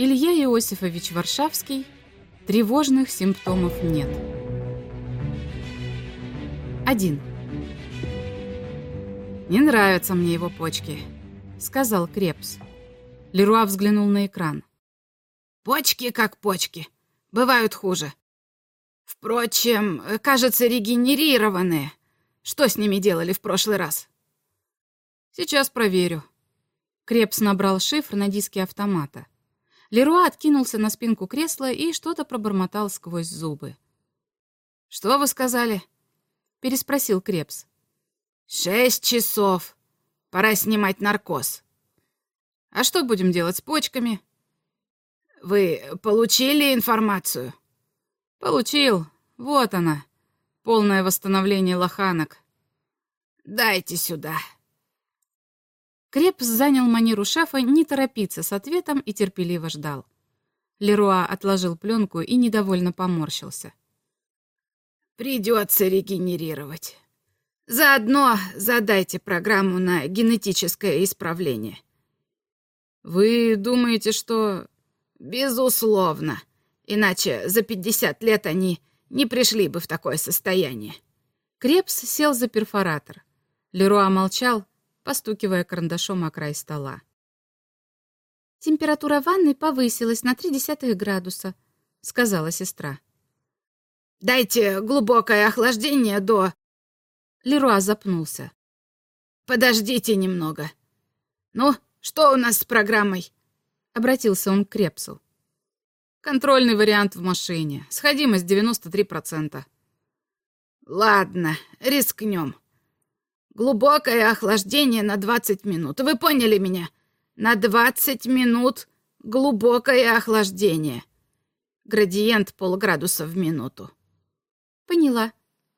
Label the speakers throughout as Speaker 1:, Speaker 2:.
Speaker 1: Илья Иосифович Варшавский Тревожных симптомов нет. 1. «Не нравятся мне его почки», — сказал Крепс. Леруа взглянул на экран.
Speaker 2: «Почки как почки. Бывают хуже. Впрочем, кажется, регенерированные. Что с ними делали в прошлый раз?»
Speaker 1: «Сейчас проверю». Крепс набрал шифр на диске автомата. Леруа откинулся на спинку кресла и что-то пробормотал сквозь зубы.
Speaker 2: «Что вы сказали?»
Speaker 1: — переспросил Крепс.
Speaker 2: «Шесть часов. Пора снимать наркоз».
Speaker 1: «А что будем делать с почками?»
Speaker 2: «Вы получили информацию?»
Speaker 1: «Получил. Вот она. Полное восстановление лоханок».
Speaker 2: «Дайте сюда».
Speaker 1: Крепс занял манеру шефа не торопиться с ответом и терпеливо ждал. Леруа отложил пленку и недовольно поморщился.
Speaker 2: «Придется регенерировать. Заодно задайте программу на генетическое исправление».
Speaker 1: «Вы думаете, что...»
Speaker 2: «Безусловно. Иначе за пятьдесят лет они не пришли бы в такое состояние».
Speaker 1: Крепс сел за перфоратор. Леруа молчал, постукивая карандашом о край стола. «Температура ванны повысилась на три десятых градуса», — сказала сестра.
Speaker 2: «Дайте глубокое охлаждение до...»
Speaker 1: Леруа запнулся.
Speaker 2: «Подождите немного. Ну, что у нас с программой?»
Speaker 1: Обратился он к Крепсу. «Контрольный вариант в машине. Сходимость 93%.
Speaker 2: «Ладно, рискнем. Глубокое охлаждение на 20 минут. Вы поняли меня? На 20 минут глубокое охлаждение. Градиент полградуса в минуту.
Speaker 1: Поняла,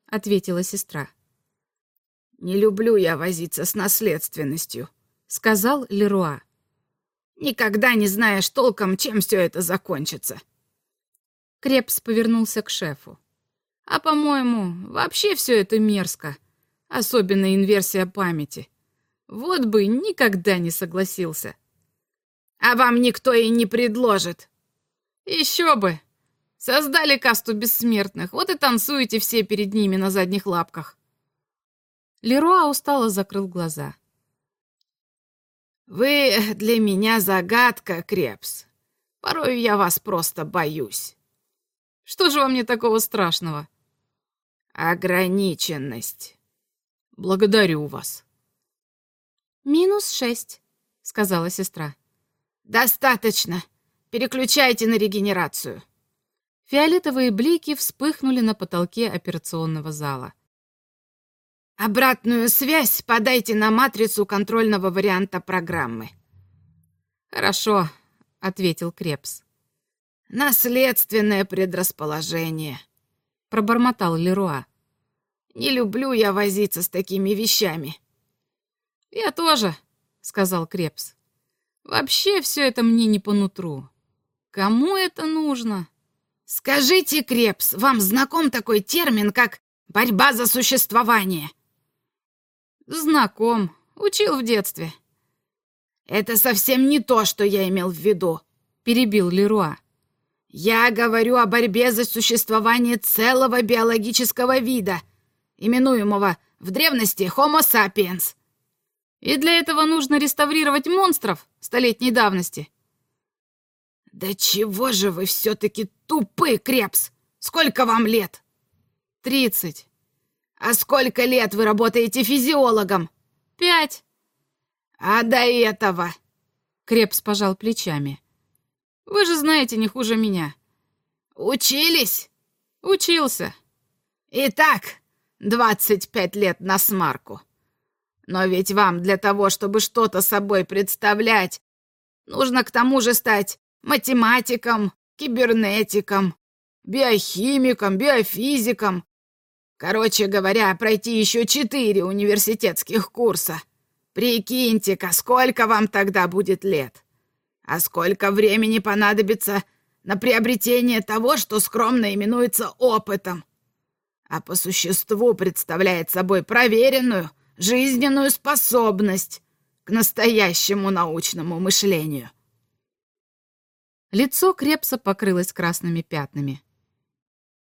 Speaker 1: ответила сестра.
Speaker 2: Не люблю я возиться с наследственностью, сказал Леруа. Никогда не знаешь толком, чем все это закончится.
Speaker 1: Крепс повернулся к шефу. А по-моему, вообще все это мерзко особенно инверсия памяти. Вот бы никогда не согласился.
Speaker 2: А вам никто и не предложит.
Speaker 1: Еще бы. Создали касту бессмертных, вот и танцуете все перед ними на задних лапках. Леруа устало закрыл глаза.
Speaker 2: «Вы для меня загадка, Крепс. Порой я вас просто боюсь».
Speaker 1: «Что же во мне такого страшного?»
Speaker 2: «Ограниченность».
Speaker 1: Благодарю вас. Минус шесть, сказала сестра.
Speaker 2: Достаточно. Переключайте на регенерацию.
Speaker 1: Фиолетовые блики вспыхнули на потолке операционного зала.
Speaker 2: Обратную связь подайте на матрицу контрольного варианта программы.
Speaker 1: Хорошо, ответил Крепс.
Speaker 2: Наследственное предрасположение,
Speaker 1: пробормотал Леруа.
Speaker 2: Не люблю я возиться с такими вещами.
Speaker 1: Я тоже, сказал Крепс. Вообще все это мне не по нутру. Кому это нужно?
Speaker 2: Скажите, Крепс, вам знаком такой термин, как борьба за существование?
Speaker 1: Знаком. Учил в детстве.
Speaker 2: Это совсем не то, что я имел в виду,
Speaker 1: перебил Леруа.
Speaker 2: Я говорю о борьбе за существование целого биологического вида — именуемого в древности Homo sapiens.
Speaker 1: И для этого нужно реставрировать монстров столетней давности.
Speaker 2: Да чего же вы все-таки тупы, Крепс? Сколько вам лет?
Speaker 1: Тридцать.
Speaker 2: А сколько лет вы работаете физиологом?
Speaker 1: Пять.
Speaker 2: А до этого?
Speaker 1: Крепс пожал плечами. Вы же знаете не хуже меня.
Speaker 2: Учились?
Speaker 1: Учился.
Speaker 2: Итак, Двадцать пять лет на смарку. Но ведь вам для того, чтобы что-то собой представлять, нужно к тому же стать математиком, кибернетиком, биохимиком, биофизиком. Короче говоря, пройти еще четыре университетских курса. Прикиньте-ка, сколько вам тогда будет лет. А сколько времени понадобится на приобретение того, что скромно именуется опытом а по существу представляет собой проверенную жизненную способность к настоящему научному мышлению.
Speaker 1: Лицо Крепса покрылось красными пятнами.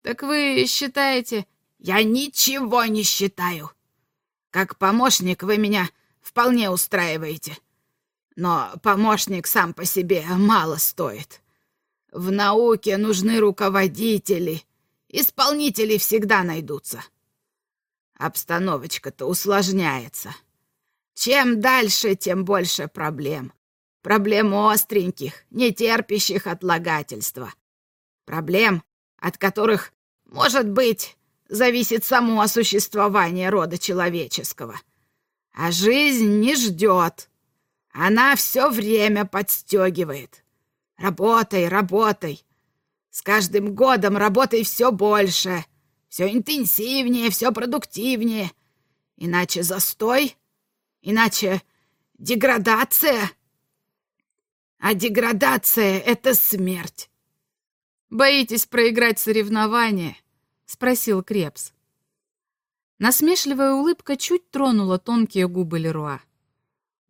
Speaker 2: «Так вы считаете...» «Я ничего не считаю. Как помощник вы меня вполне устраиваете. Но помощник сам по себе мало стоит. В науке нужны руководители. Исполнители всегда найдутся. Обстановочка-то усложняется. Чем дальше, тем больше проблем. Проблем остреньких, не терпящих отлагательства. Проблем, от которых, может быть, зависит само существование рода человеческого. А жизнь не ждет. Она все время подстегивает. Работай, работай. С каждым годом работай все больше, все интенсивнее, все продуктивнее. Иначе застой, иначе деградация. А деградация — это смерть.
Speaker 1: Боитесь проиграть соревнования? — спросил Крепс. Насмешливая улыбка чуть тронула тонкие губы Леруа.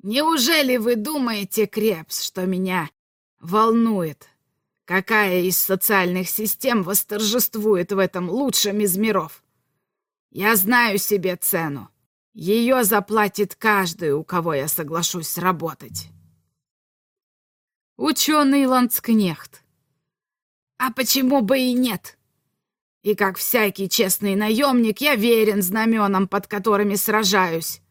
Speaker 2: «Неужели вы думаете, Крепс, что меня волнует? Какая из социальных систем восторжествует в этом лучшем из миров? Я знаю себе цену. Ее заплатит каждый, у кого я соглашусь работать».
Speaker 1: «Ученый Ланскнехт».
Speaker 2: «А почему бы и нет?» И как всякий честный наемник, я верен знаменам, под которыми сражаюсь.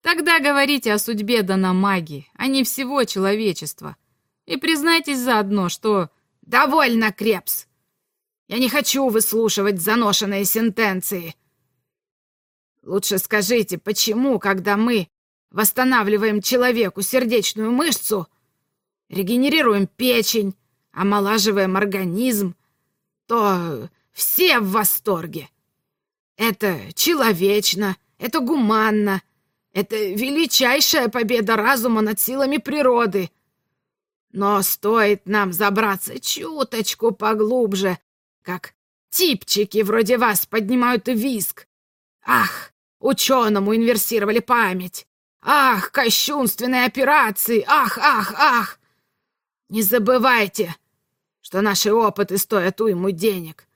Speaker 1: Тогда говорите о судьбе Данамаги, а не всего человечества. И признайтесь заодно, что...
Speaker 2: Довольно, Крепс. Я не хочу выслушивать заношенные сентенции. Лучше скажите, почему, когда мы восстанавливаем человеку сердечную мышцу, регенерируем печень, омолаживаем организм, то все в восторге. Это человечно, это гуманно, это величайшая победа разума над силами природы. Но стоит нам забраться чуточку поглубже, как типчики вроде вас поднимают виск. Ах, ученому инверсировали память. Ах, кощунственные операции. Ах, ах, ах. Не забывайте, что наши опыты стоят уйму денег.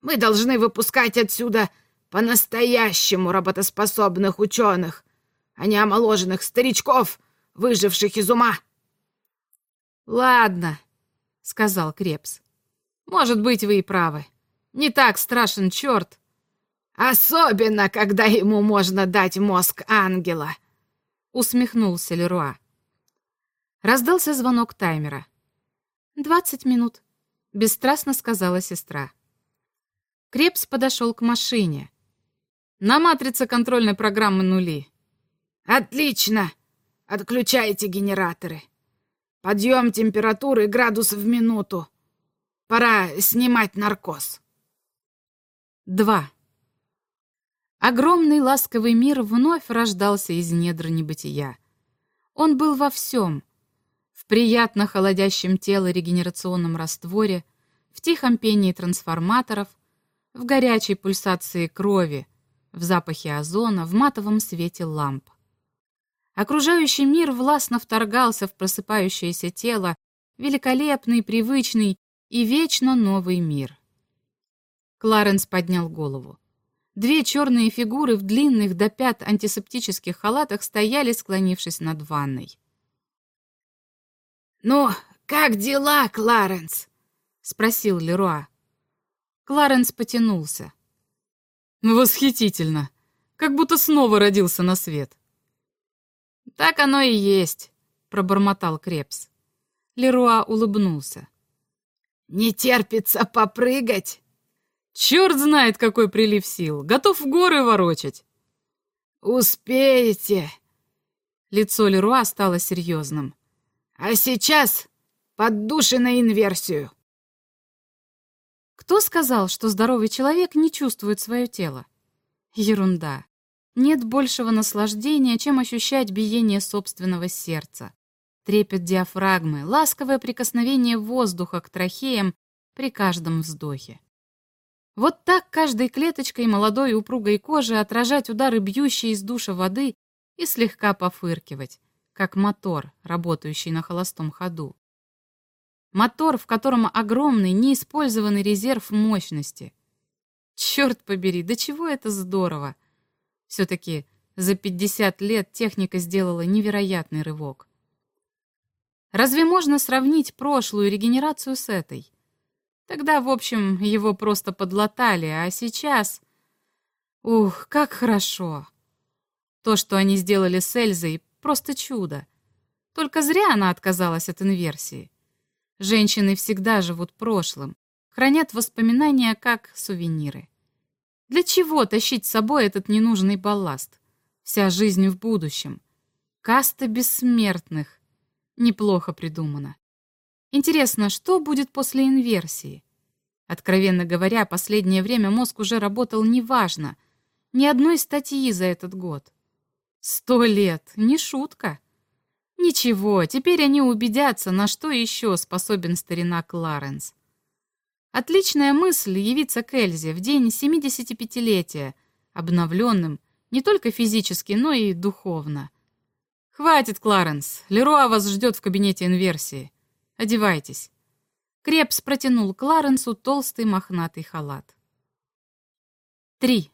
Speaker 2: Мы должны выпускать отсюда по-настоящему работоспособных ученых, а не омоложенных старичков, выживших из ума.
Speaker 1: «Ладно», — сказал Крепс. «Может быть, вы и правы. Не так страшен черт».
Speaker 2: «Особенно, когда ему можно дать мозг ангела», — усмехнулся Леруа.
Speaker 1: Раздался звонок таймера. «Двадцать минут», — бесстрастно сказала сестра. Крепс подошел к машине. На матрице контрольной программы нули.
Speaker 2: «Отлично! Отключайте генераторы. Подъем температуры градусов в минуту. Пора снимать наркоз».
Speaker 1: Два. Огромный ласковый мир вновь рождался из недр небытия. Он был во всем. В приятно холодящем тело регенерационном растворе, в тихом пении трансформаторов, в горячей пульсации крови, в запахе озона, в матовом свете ламп. Окружающий мир властно вторгался в просыпающееся тело, великолепный, привычный и вечно новый мир. Кларенс поднял голову. Две черные фигуры в длинных до пят антисептических халатах стояли, склонившись над ванной.
Speaker 2: «Ну, как дела, Кларенс?» — спросил Леруа.
Speaker 1: Кларенс потянулся.
Speaker 3: «Восхитительно! Как будто снова родился на свет!»
Speaker 1: «Так оно и есть», — пробормотал Крепс. Леруа улыбнулся.
Speaker 2: «Не терпится попрыгать?»
Speaker 3: «Черт знает, какой прилив сил! Готов в горы ворочать!»
Speaker 2: «Успеете!»
Speaker 1: Лицо Леруа стало серьезным.
Speaker 2: «А сейчас под души на инверсию!»
Speaker 1: Кто сказал, что здоровый человек не чувствует свое тело? Ерунда. Нет большего наслаждения, чем ощущать биение собственного сердца. Трепет диафрагмы, ласковое прикосновение воздуха к трахеям при каждом вздохе. Вот так каждой клеточкой молодой упругой кожи отражать удары бьющей из душа воды и слегка пофыркивать, как мотор, работающий на холостом ходу. Мотор, в котором огромный, неиспользованный резерв мощности. Черт побери, до чего это здорово! Все-таки за 50 лет техника сделала невероятный рывок. Разве можно сравнить прошлую регенерацию с этой? Тогда, в общем, его просто подлатали, а сейчас... Ух, как хорошо! То, что они сделали с Эльзой, просто чудо. Только зря она отказалась от инверсии. Женщины всегда живут прошлым, хранят воспоминания как сувениры. Для чего тащить с собой этот ненужный балласт? Вся жизнь в будущем. Каста бессмертных. Неплохо придумано. Интересно, что будет после инверсии? Откровенно говоря, последнее время мозг уже работал неважно. Ни одной статьи за этот год. Сто лет, не шутка. Ничего, теперь они убедятся, на что еще способен старина Кларенс. Отличная мысль явиться к Эльзе в день 75-летия, обновленным не только физически, но и духовно. «Хватит, Кларенс, Леруа вас ждет в кабинете инверсии. Одевайтесь». Крепс протянул Кларенсу толстый мохнатый халат. Три.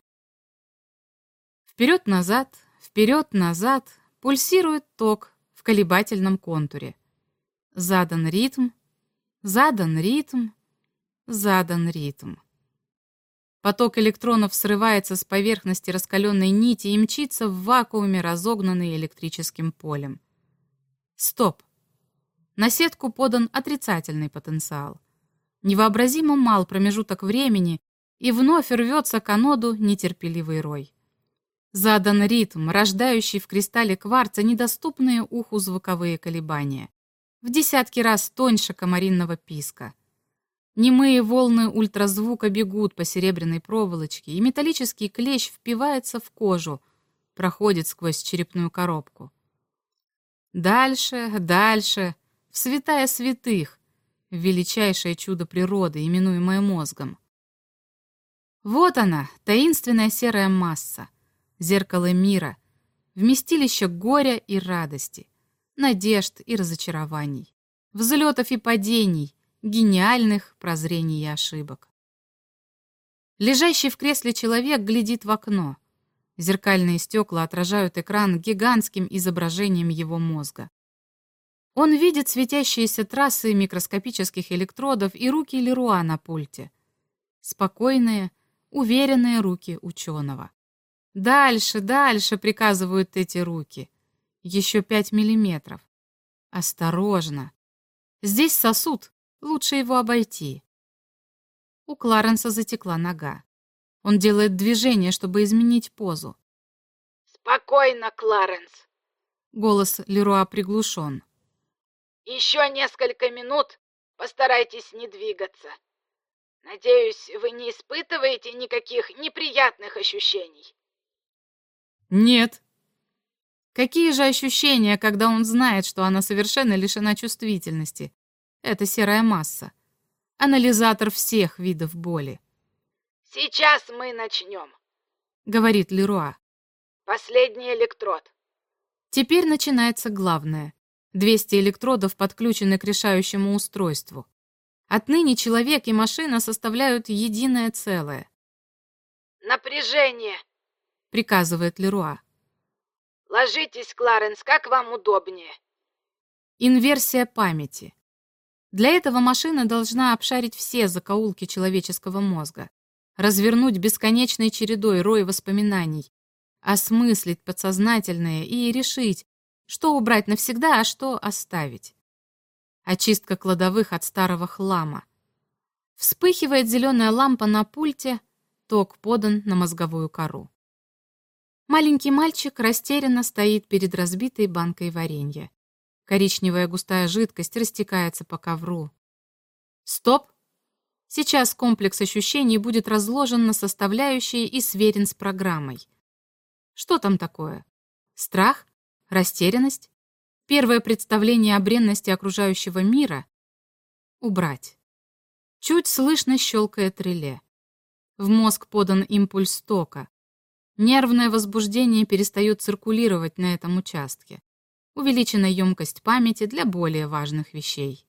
Speaker 1: Вперед-назад, вперед-назад пульсирует ток в колебательном контуре. Задан ритм, задан ритм, задан ритм. Поток электронов срывается с поверхности раскаленной нити и мчится в вакууме, разогнанный электрическим полем. Стоп. На сетку подан отрицательный потенциал. Невообразимо мал промежуток времени, и вновь рвется к аноду нетерпеливый рой. Задан ритм, рождающий в кристалле кварца недоступные уху звуковые колебания. В десятки раз тоньше комаринного писка — Немые волны ультразвука бегут по серебряной проволочке, и металлический клещ впивается в кожу, проходит сквозь черепную коробку. Дальше, дальше, в святая святых, величайшее чудо природы, именуемое мозгом. Вот она, таинственная серая масса, зеркало мира, вместилище горя и радости, надежд и разочарований, взлетов и падений, гениальных прозрений и ошибок. Лежащий в кресле человек глядит в окно. Зеркальные стекла отражают экран гигантским изображением его мозга. Он видит светящиеся трассы микроскопических электродов и руки Леруа на пульте. Спокойные, уверенные руки ученого. Дальше, дальше приказывают эти руки. Еще пять миллиметров. Осторожно. Здесь сосуд, Лучше его обойти. У Кларенса затекла нога. Он делает движение, чтобы изменить позу.
Speaker 2: «Спокойно, Кларенс!»
Speaker 1: Голос Леруа приглушен.
Speaker 2: «Еще несколько минут постарайтесь не двигаться. Надеюсь, вы не испытываете никаких неприятных ощущений?»
Speaker 1: «Нет». Какие же ощущения, когда он знает, что она совершенно лишена чувствительности, это серая масса. Анализатор всех видов боли.
Speaker 2: «Сейчас мы начнем», —
Speaker 1: говорит Леруа.
Speaker 2: «Последний электрод».
Speaker 1: Теперь начинается главное. 200 электродов подключены к решающему устройству. Отныне человек и машина составляют единое целое.
Speaker 2: «Напряжение», —
Speaker 1: приказывает Леруа.
Speaker 2: «Ложитесь, Кларенс, как вам удобнее».
Speaker 1: Инверсия памяти. Для этого машина должна обшарить все закоулки человеческого мозга, развернуть бесконечной чередой рой воспоминаний, осмыслить подсознательное и решить, что убрать навсегда, а что оставить. Очистка кладовых от старого хлама. Вспыхивает зеленая лампа на пульте, ток подан на мозговую кору. Маленький мальчик растерянно стоит перед разбитой банкой варенья. Коричневая густая жидкость растекается по ковру. Стоп! Сейчас комплекс ощущений будет разложен на составляющие и сверен с программой. Что там такое? Страх? Растерянность? Первое представление о бренности окружающего мира? Убрать. Чуть слышно щелкает реле. В мозг подан импульс тока. Нервное возбуждение перестает циркулировать на этом участке увеличена емкость памяти для более важных вещей.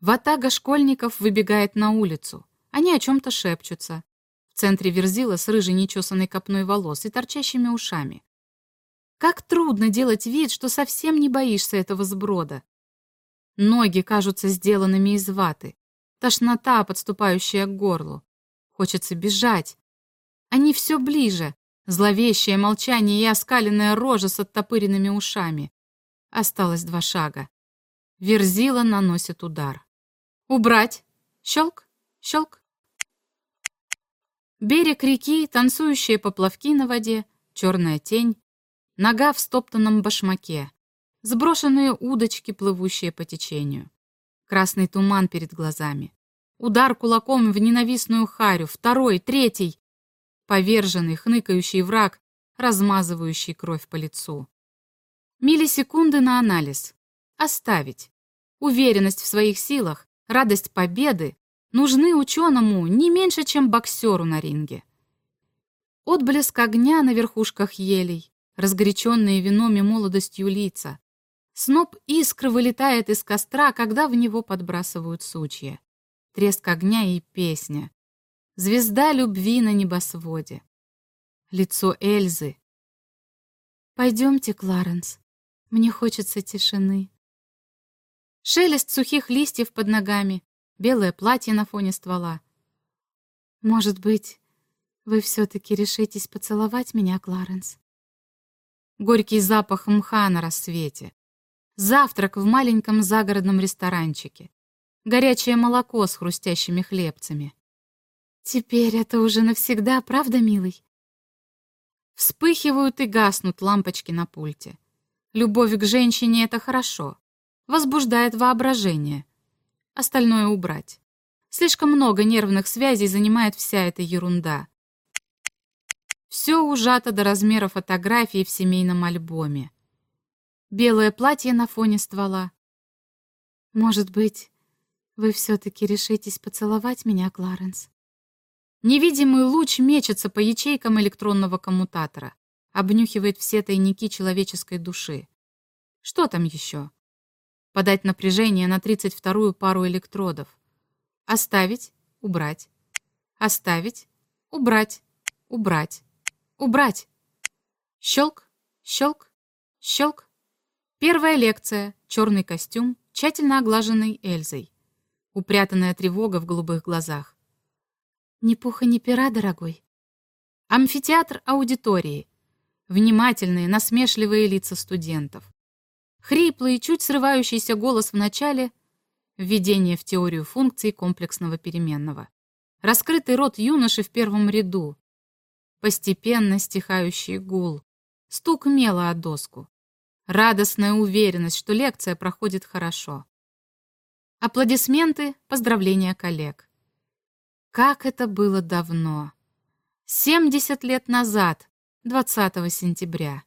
Speaker 1: Ватага школьников выбегает на улицу. Они о чем-то шепчутся. В центре верзила с рыжей нечесанной копной волос и торчащими ушами. Как трудно делать вид, что совсем не боишься этого сброда. Ноги кажутся сделанными из ваты. Тошнота, подступающая к горлу. Хочется бежать. Они все ближе. Зловещее молчание и оскаленная рожа с оттопыренными ушами. Осталось два шага. Верзила наносит удар. «Убрать!» Щелк, щелк. Берег реки, танцующие поплавки на воде, черная тень, нога в стоптанном башмаке, сброшенные удочки, плывущие по течению, красный туман перед глазами, удар кулаком в ненавистную харю, второй, третий, поверженный, хныкающий враг, размазывающий кровь по лицу. Миллисекунды на анализ. Оставить. Уверенность в своих силах, радость победы нужны ученому не меньше, чем боксеру на ринге. Отблеск огня на верхушках елей, разгоряченные вином и молодостью лица. Сноп искры вылетает из костра, когда в него подбрасывают сучья. Треск огня и песня. Звезда любви на небосводе. Лицо Эльзы. «Пойдемте, Кларенс. Мне хочется тишины». Шелест сухих листьев под ногами, белое платье на фоне ствола. «Может быть, вы все-таки решитесь поцеловать меня, Кларенс?» горький запах мха на рассвете, завтрак в маленьком загородном ресторанчике, горячее молоко с хрустящими хлебцами. Теперь это уже навсегда, правда, милый? Вспыхивают и гаснут лампочки на пульте. Любовь к женщине — это хорошо. Возбуждает воображение. Остальное убрать. Слишком много нервных связей занимает вся эта ерунда. Все ужато до размера фотографии в семейном альбоме. Белое платье на фоне ствола. Может быть, вы все-таки решитесь поцеловать меня, Кларенс? Невидимый луч мечется по ячейкам электронного коммутатора, обнюхивает все тайники человеческой души. Что там еще? Подать напряжение на 32-ю пару электродов. Оставить, убрать. Оставить, убрать, убрать. Убрать. Щелк, щелк, щелк. Первая лекция. Черный костюм, тщательно оглаженный Эльзой. Упрятанная тревога в голубых глазах. Ни пуха, ни пера, дорогой. Амфитеатр аудитории. Внимательные, насмешливые лица студентов. Хриплый, чуть срывающийся голос в начале — введение в теорию функций комплексного переменного. Раскрытый рот юноши в первом ряду, постепенно стихающий гул, стук мела о доску, радостная уверенность, что лекция проходит хорошо. Аплодисменты, поздравления коллег. Как это было давно! 70 лет назад, 20 сентября.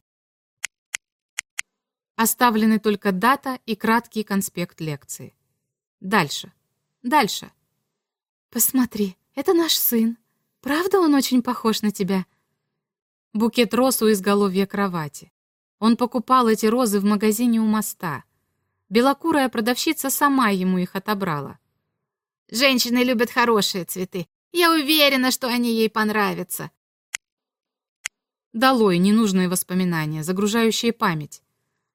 Speaker 1: Оставлены только дата и краткий конспект лекции. Дальше. Дальше. Посмотри, это наш сын. Правда он очень похож на тебя?» Букет роз у изголовья кровати. Он покупал эти розы в магазине у моста. Белокурая продавщица сама ему их отобрала.
Speaker 2: «Женщины любят хорошие цветы. Я уверена, что они ей понравятся».
Speaker 1: Долой ненужные воспоминания, загружающие память.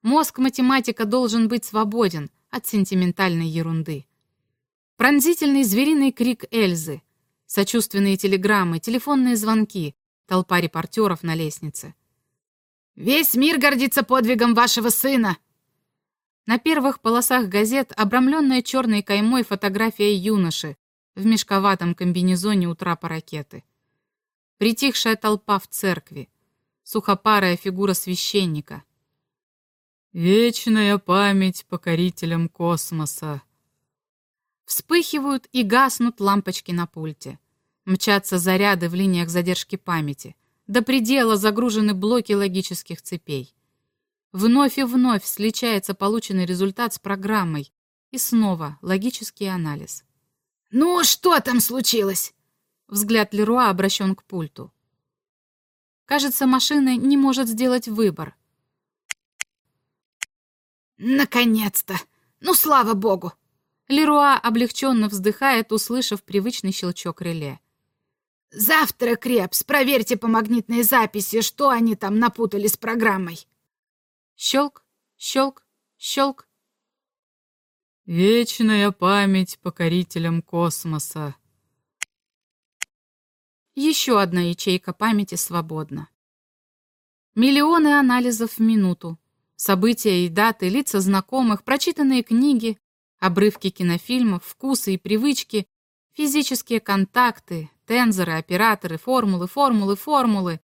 Speaker 1: Мозг математика должен быть свободен от сентиментальной ерунды. Пронзительный звериный крик Эльзы — Сочувственные телеграммы, телефонные звонки, толпа репортеров на лестнице.
Speaker 2: «Весь мир гордится подвигом вашего сына!»
Speaker 1: На первых полосах газет обрамленная черной каймой фотография юноши в мешковатом комбинезоне у трапа ракеты. Притихшая толпа в церкви. Сухопарая фигура священника.
Speaker 3: «Вечная память покорителям космоса»,
Speaker 1: Вспыхивают и гаснут лампочки на пульте. Мчатся заряды в линиях задержки памяти. До предела загружены блоки логических цепей. Вновь и вновь сличается полученный результат с программой. И снова логический анализ.
Speaker 2: «Ну, что там случилось?»
Speaker 1: Взгляд Леруа обращен к пульту. Кажется, машина не может сделать выбор.
Speaker 2: «Наконец-то! Ну, слава богу!
Speaker 1: Леруа облегченно вздыхает, услышав привычный щелчок реле.
Speaker 2: «Завтра, Крепс, проверьте по магнитной записи, что они там напутали с программой».
Speaker 1: Щелк, щелк, щелк.
Speaker 3: Вечная память покорителям космоса.
Speaker 1: Еще одна ячейка памяти свободна. Миллионы анализов в минуту. События и даты, лица знакомых, прочитанные книги, обрывки кинофильмов, вкусы и привычки, физические контакты, тензоры, операторы, формулы, формулы, формулы.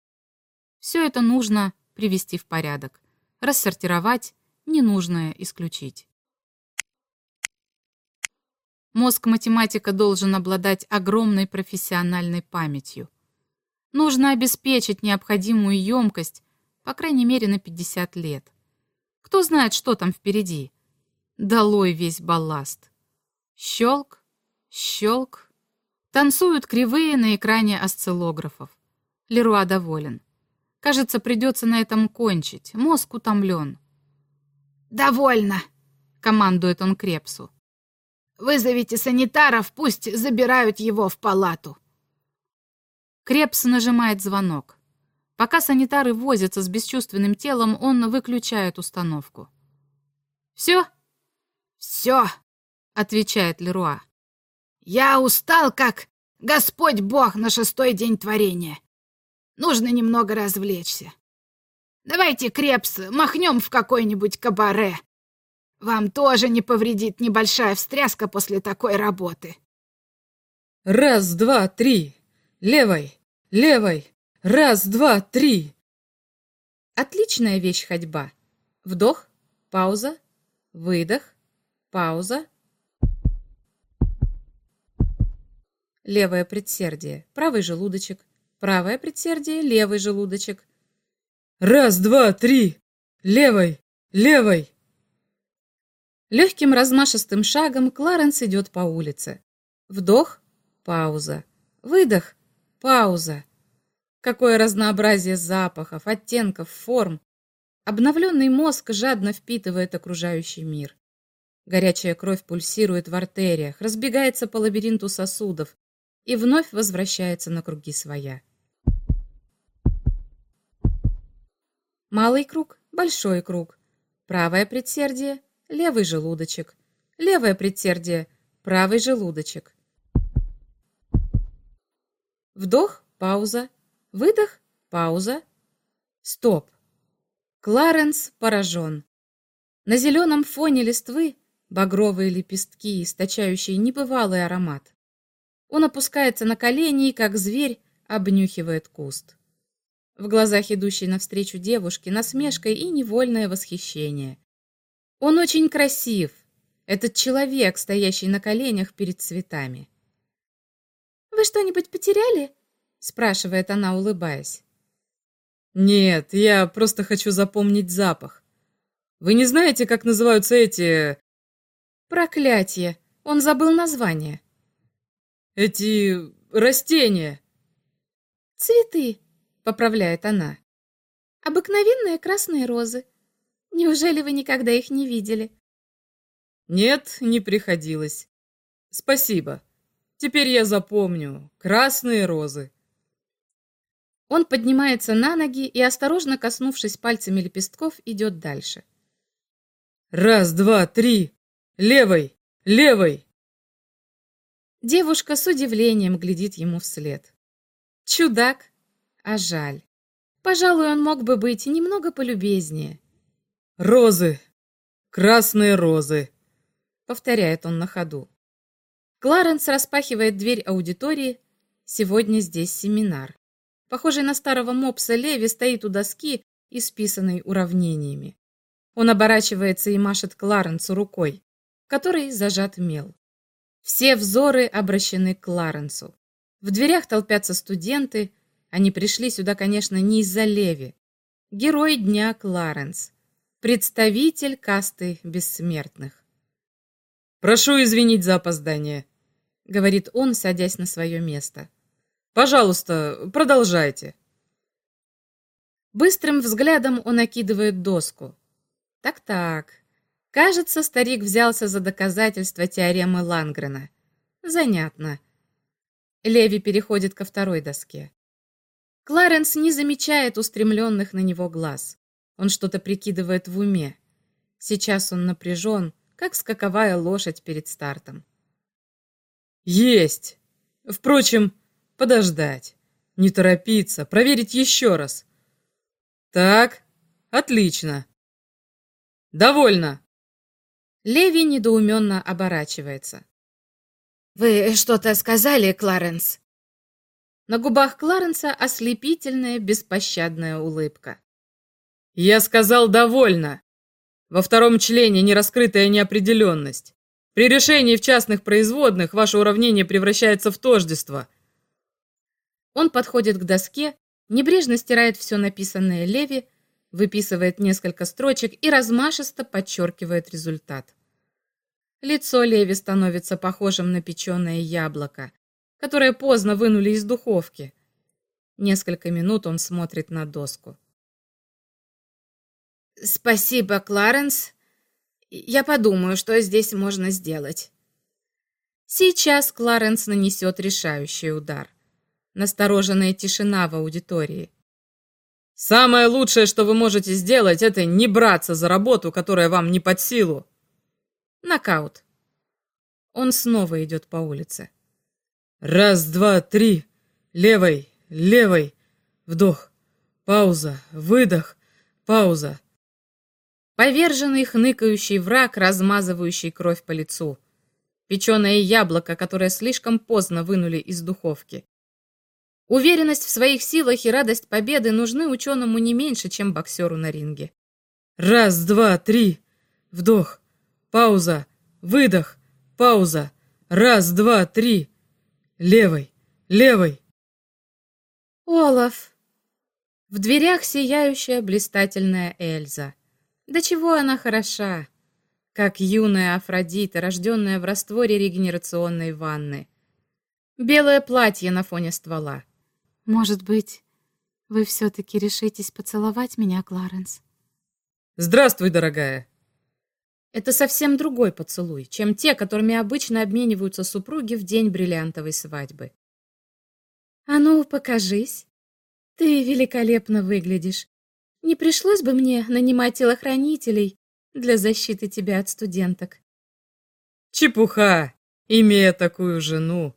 Speaker 1: Все это нужно привести в порядок, рассортировать, ненужное исключить. Мозг математика должен обладать огромной профессиональной памятью. Нужно обеспечить необходимую емкость, по крайней мере, на 50 лет. Кто знает, что там впереди? Долой весь балласт. Щелк, щелк, Танцуют кривые на экране осциллографов. Леруа доволен. Кажется, придется на этом кончить. Мозг утомлен.
Speaker 2: «Довольно», — командует он Крепсу. «Вызовите санитаров, пусть забирают его в палату».
Speaker 1: Крепс нажимает звонок. Пока санитары возятся с бесчувственным телом, он выключает установку. «Все?»
Speaker 2: «Все», — отвечает Леруа. Я устал, как Господь Бог на шестой день творения. Нужно немного развлечься. Давайте, Крепс, махнем в какой-нибудь кабаре. Вам тоже не повредит небольшая встряска после такой работы.
Speaker 3: Раз, два, три. Левой, левой. Раз, два, три.
Speaker 1: Отличная вещь ходьба. Вдох, пауза, выдох, пауза, левое предсердие, правый желудочек, правое предсердие, левый желудочек.
Speaker 3: Раз, два, три! Левой, левой!
Speaker 1: Легким размашистым шагом Кларенс идет по улице. Вдох, пауза. Выдох, пауза. Какое разнообразие запахов, оттенков, форм. Обновленный мозг жадно впитывает окружающий мир. Горячая кровь пульсирует в артериях, разбегается по лабиринту сосудов, и вновь возвращается на круги своя. Малый круг, большой круг. Правое предсердие, левый желудочек. Левое предсердие, правый желудочек. Вдох, пауза. Выдох, пауза. Стоп. Кларенс поражен. На зеленом фоне листвы багровые лепестки, источающие небывалый аромат. Он опускается на колени и, как зверь, обнюхивает куст. В глазах идущей навстречу девушки насмешка и невольное восхищение. Он очень красив, этот человек, стоящий на коленях перед цветами. «Вы что-нибудь потеряли?» — спрашивает она, улыбаясь.
Speaker 3: «Нет, я просто хочу запомнить запах. Вы не знаете, как называются эти...»
Speaker 1: «Проклятие! Он забыл название
Speaker 3: эти растения?»
Speaker 1: «Цветы», — поправляет она. «Обыкновенные красные розы. Неужели вы никогда их не видели?»
Speaker 3: «Нет, не приходилось. Спасибо. Теперь я запомню. Красные розы».
Speaker 1: Он поднимается на ноги и, осторожно коснувшись пальцами лепестков, идет дальше.
Speaker 3: «Раз, два, три! Левой! Левой!»
Speaker 1: Девушка с удивлением глядит ему вслед. Чудак, а жаль. Пожалуй, он мог бы быть немного полюбезнее.
Speaker 3: «Розы! Красные розы!»
Speaker 1: — повторяет он на ходу. Кларенс распахивает дверь аудитории. Сегодня здесь семинар. Похожий на старого мопса Леви стоит у доски, исписанной уравнениями. Он оборачивается и машет Кларенсу рукой, которой зажат мел. Все взоры обращены к Кларенсу. В дверях толпятся студенты. Они пришли сюда, конечно, не из-за Леви. Герой дня Кларенс. Представитель касты бессмертных.
Speaker 3: «Прошу извинить за опоздание», — говорит он, садясь на свое место. «Пожалуйста, продолжайте».
Speaker 1: Быстрым взглядом он окидывает доску. Так-так, Кажется, старик взялся за доказательство теоремы Лангрена. Занятно. Леви переходит ко второй доске. Кларенс не замечает устремленных на него глаз. Он что-то прикидывает в уме. Сейчас он напряжен, как скаковая лошадь перед стартом.
Speaker 3: Есть! Впрочем, подождать. Не торопиться, проверить еще раз. Так, отлично. Довольно.
Speaker 1: Леви недоуменно оборачивается.
Speaker 2: «Вы что-то сказали, Кларенс?»
Speaker 1: На губах Кларенса ослепительная, беспощадная улыбка.
Speaker 3: «Я сказал довольно. Во втором члене нераскрытая неопределенность. При решении в частных производных ваше уравнение превращается в тождество».
Speaker 1: Он подходит к доске, небрежно стирает все написанное Леви, выписывает несколько строчек и размашисто подчеркивает результат. Лицо Леви становится похожим на печеное яблоко, которое поздно вынули из духовки. Несколько минут он смотрит на доску.
Speaker 2: «Спасибо, Кларенс. Я подумаю, что здесь можно сделать».
Speaker 1: Сейчас Кларенс нанесет решающий удар. Настороженная тишина в аудитории.
Speaker 3: «Самое лучшее, что вы можете сделать, это не браться за работу, которая вам не под силу»,
Speaker 1: Нокаут. Он снова идет по улице.
Speaker 3: Раз, два, три. Левой, левой. Вдох. Пауза. Выдох. Пауза.
Speaker 1: Поверженный хныкающий враг, размазывающий кровь по лицу. Печеное яблоко, которое слишком поздно вынули из духовки. Уверенность в своих силах и радость победы нужны ученому не меньше, чем боксеру на ринге.
Speaker 3: Раз, два, три. Вдох. Пауза. Выдох. Пауза. Раз, два, три. Левой. Левой.
Speaker 1: Олаф. В дверях сияющая блистательная Эльза. Да чего она хороша. Как юная Афродита, рожденная в растворе регенерационной ванны. Белое платье на фоне ствола.
Speaker 4: Может быть, вы все-таки решитесь поцеловать меня, Кларенс?
Speaker 3: Здравствуй, дорогая.
Speaker 1: Это совсем другой поцелуй, чем те, которыми обычно обмениваются супруги в день бриллиантовой свадьбы. «А ну, покажись. Ты великолепно выглядишь. Не пришлось бы мне нанимать телохранителей для защиты тебя от студенток?»
Speaker 3: «Чепуха, имея такую жену!»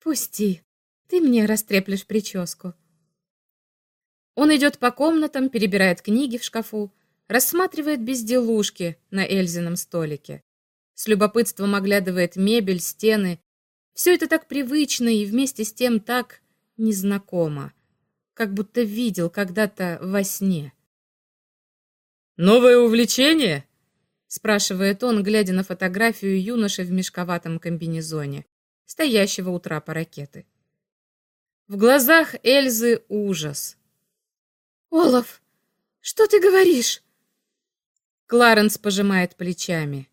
Speaker 1: «Пусти, ты мне растреплешь прическу». Он идет по комнатам, перебирает книги в шкафу, рассматривает безделушки на Эльзином столике. С любопытством оглядывает мебель, стены. Все это так привычно и вместе с тем так незнакомо, как будто видел когда-то во сне.
Speaker 3: «Новое увлечение?»
Speaker 1: — спрашивает он, глядя на фотографию юноши в мешковатом комбинезоне, стоящего у трапа ракеты. В глазах Эльзы ужас.
Speaker 2: «Олаф, что ты говоришь?»
Speaker 1: Кларенс пожимает плечами.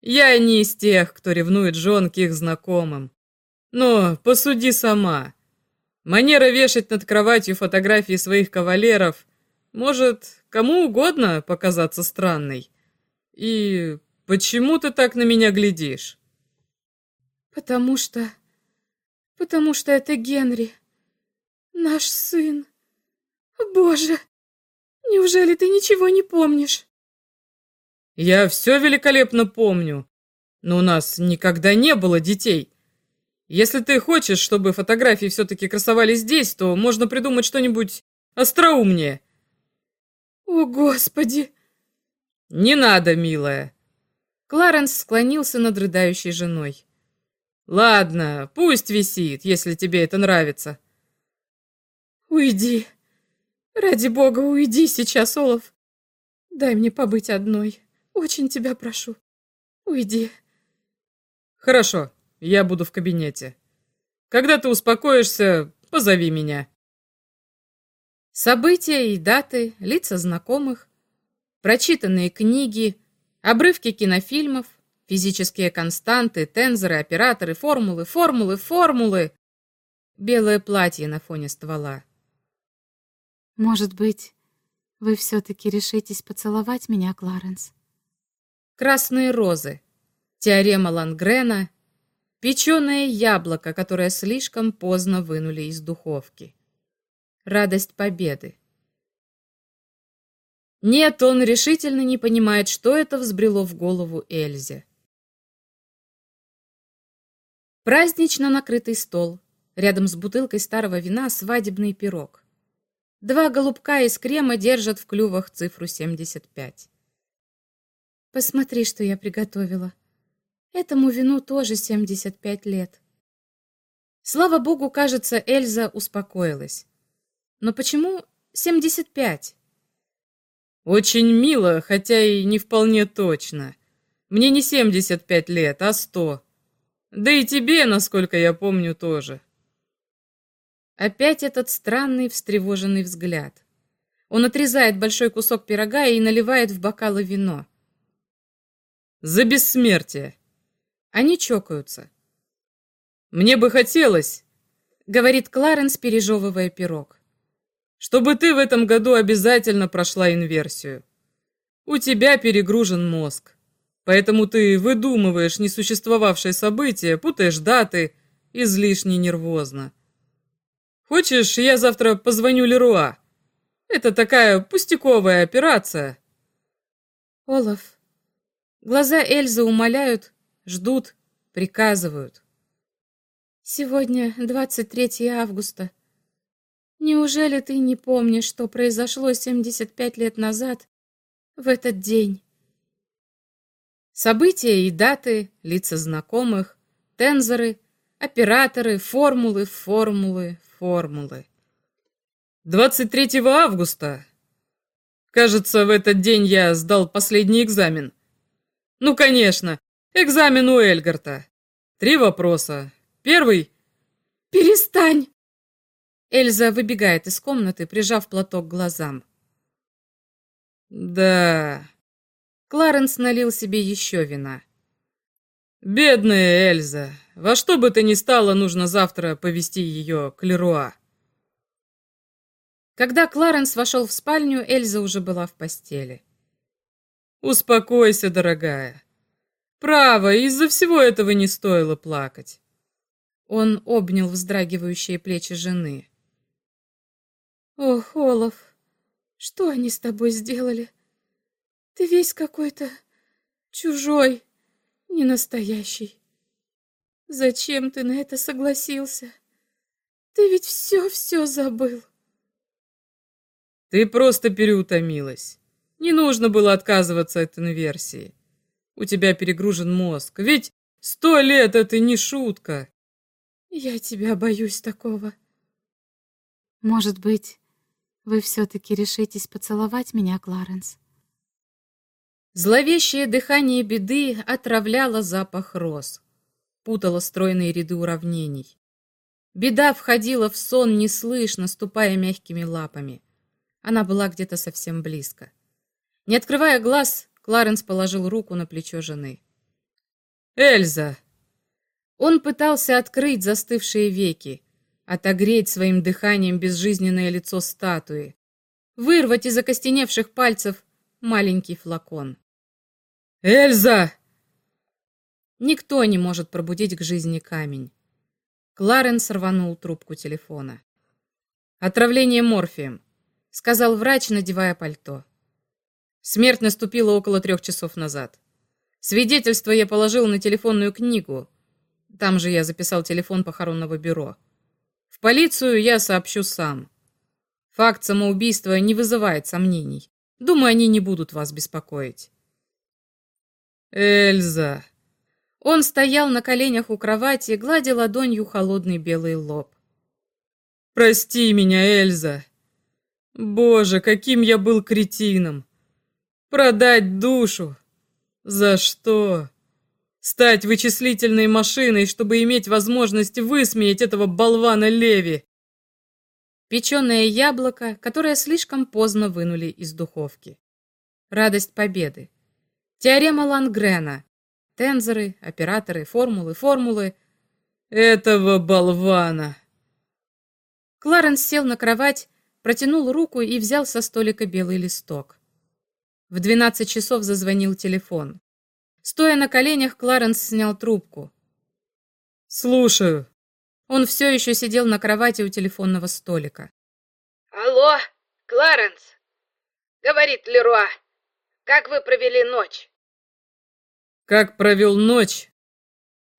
Speaker 3: Я не из тех, кто ревнует жен к их знакомым. Но посуди сама. Манера вешать над кроватью фотографии своих кавалеров может кому угодно показаться странной. И почему ты так на меня глядишь?
Speaker 2: Потому что... Потому что это Генри. Наш сын. Боже, неужели ты ничего не помнишь?
Speaker 3: Я все великолепно помню. Но у нас никогда не было детей. Если ты хочешь, чтобы фотографии все-таки красовались здесь, то можно придумать что-нибудь остроумнее.
Speaker 2: О, Господи!
Speaker 3: Не надо, милая.
Speaker 1: Кларенс склонился над рыдающей женой.
Speaker 3: Ладно, пусть висит, если тебе это нравится.
Speaker 2: Уйди. Ради бога, уйди сейчас, Олаф. Дай мне побыть одной. Очень тебя прошу. Уйди.
Speaker 3: Хорошо, я буду в кабинете. Когда ты успокоишься, позови меня.
Speaker 1: События и даты, лица знакомых, прочитанные книги, обрывки кинофильмов, физические константы, тензоры, операторы, формулы, формулы, формулы. Белое платье на фоне ствола.
Speaker 4: Может быть, вы все-таки решитесь поцеловать меня, Кларенс?
Speaker 1: Красные розы. Теорема Лангрена. Печеное яблоко, которое слишком поздно вынули из духовки. Радость победы. Нет, он решительно не понимает, что это взбрело в голову Эльзе. Празднично накрытый стол. Рядом с бутылкой старого вина свадебный пирог. Два голубка из крема держат в клювах цифру 75.
Speaker 4: Посмотри, что я приготовила. Этому вину тоже 75 лет.
Speaker 1: Слава богу, кажется, Эльза успокоилась. Но почему 75?
Speaker 3: Очень мило, хотя и не вполне точно. Мне не 75 лет, а 100. Да и тебе, насколько я помню, тоже.
Speaker 1: Опять этот странный встревоженный взгляд. Он отрезает большой кусок пирога и наливает в бокалы вино.
Speaker 3: За бессмертие.
Speaker 1: Они чокаются.
Speaker 3: Мне бы хотелось,
Speaker 1: говорит Кларенс, пережевывая пирог,
Speaker 3: чтобы ты в этом году обязательно прошла инверсию. У тебя перегружен мозг, поэтому ты выдумываешь несуществовавшие события, путаешь даты, излишне нервозно. Хочешь, я завтра позвоню Леруа? Это такая пустяковая операция.
Speaker 1: Олаф. Глаза Эльзы умоляют, ждут, приказывают.
Speaker 4: Сегодня 23 августа. Неужели ты не помнишь, что произошло 75 лет назад в этот день?
Speaker 1: События и даты, лица знакомых, тензоры, операторы, формулы, формулы, формулы.
Speaker 3: 23 августа. Кажется, в этот день я сдал последний экзамен. Ну, конечно, экзамен у Эльгарта. Три вопроса. Первый...
Speaker 1: Перестань! Эльза выбегает из комнаты, прижав платок к глазам.
Speaker 3: Да...
Speaker 1: Кларенс налил себе еще вина.
Speaker 3: Бедная Эльза, во что бы то ни стало, нужно завтра повести ее к Леруа.
Speaker 1: Когда Кларенс вошел в спальню, Эльза уже была в постели.
Speaker 3: Успокойся, дорогая. Право, из-за всего этого не стоило плакать.
Speaker 1: Он обнял вздрагивающие плечи жены.
Speaker 4: Ох, Олаф, что они с тобой сделали? Ты весь какой-то чужой не настоящий. Зачем ты на это согласился? Ты ведь все-все забыл.
Speaker 3: Ты просто переутомилась. Не нужно было отказываться от инверсии. У тебя перегружен мозг. Ведь сто лет — это не шутка.
Speaker 4: Я тебя боюсь такого.
Speaker 2: Может быть, вы все-таки решитесь поцеловать меня, Кларенс?
Speaker 1: Зловещее дыхание беды отравляло запах роз, путало стройные ряды уравнений. Беда входила в сон неслышно, ступая мягкими лапами. Она была где-то совсем близко. Не открывая глаз, Кларенс положил руку на плечо жены.
Speaker 3: «Эльза!»
Speaker 1: Он пытался открыть застывшие веки, отогреть своим дыханием безжизненное лицо статуи, вырвать из окостеневших пальцев маленький флакон.
Speaker 3: «Эльза!»
Speaker 1: Никто не может пробудить к жизни камень. Кларенс рванул трубку телефона. «Отравление морфием», — сказал врач, надевая пальто. Смерть наступила около трех часов назад. Свидетельство я положил на телефонную книгу. Там же я записал телефон похоронного бюро. В полицию я сообщу сам. Факт самоубийства не вызывает сомнений. Думаю, они не будут вас беспокоить.
Speaker 3: «Эльза!»
Speaker 1: Он стоял на коленях у кровати, гладя ладонью холодный белый лоб.
Speaker 3: «Прости меня, Эльза! Боже, каким я был кретином! Продать душу! За что? Стать вычислительной машиной, чтобы иметь возможность высмеять этого болвана Леви!»
Speaker 1: Печеное яблоко, которое слишком поздно вынули из духовки. Радость победы. Теорема Лангрена. Тензоры, операторы, формулы, формулы.
Speaker 3: Этого болвана.
Speaker 1: Кларенс сел на кровать, протянул руку и взял со столика белый листок. В двенадцать часов зазвонил телефон. Стоя на коленях, Кларенс снял трубку.
Speaker 3: «Слушаю».
Speaker 1: Он все еще сидел на кровати у телефонного столика.
Speaker 2: «Алло, Кларенс!» — говорит Леруа. «Как вы провели ночь?»
Speaker 3: «Как провел ночь?»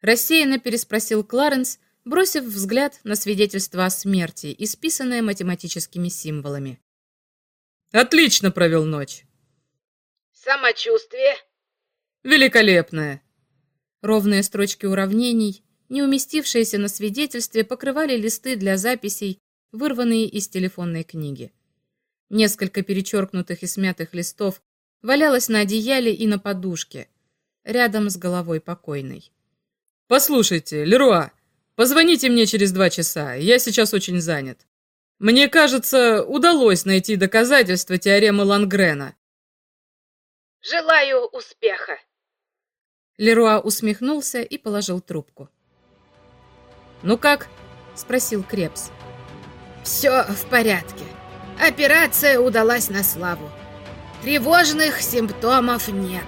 Speaker 1: Рассеянно переспросил Кларенс, бросив взгляд на свидетельство о смерти, исписанное математическими символами.
Speaker 3: «Отлично провел ночь».
Speaker 2: «Самочувствие?»
Speaker 3: «Великолепное».
Speaker 1: Ровные строчки уравнений, не уместившиеся на свидетельстве, покрывали листы для записей, вырванные из телефонной книги. Несколько перечеркнутых и смятых листов валялось на одеяле и на подушке, рядом с головой покойной.
Speaker 3: «Послушайте, Леруа, позвоните мне через два часа, я сейчас очень занят. Мне кажется, удалось найти доказательства теоремы Лангрена».
Speaker 2: «Желаю успеха!»
Speaker 1: Леруа усмехнулся и положил трубку. «Ну как?» — спросил Крепс.
Speaker 2: «Все в порядке. Операция удалась на славу. Тревожных симптомов нет».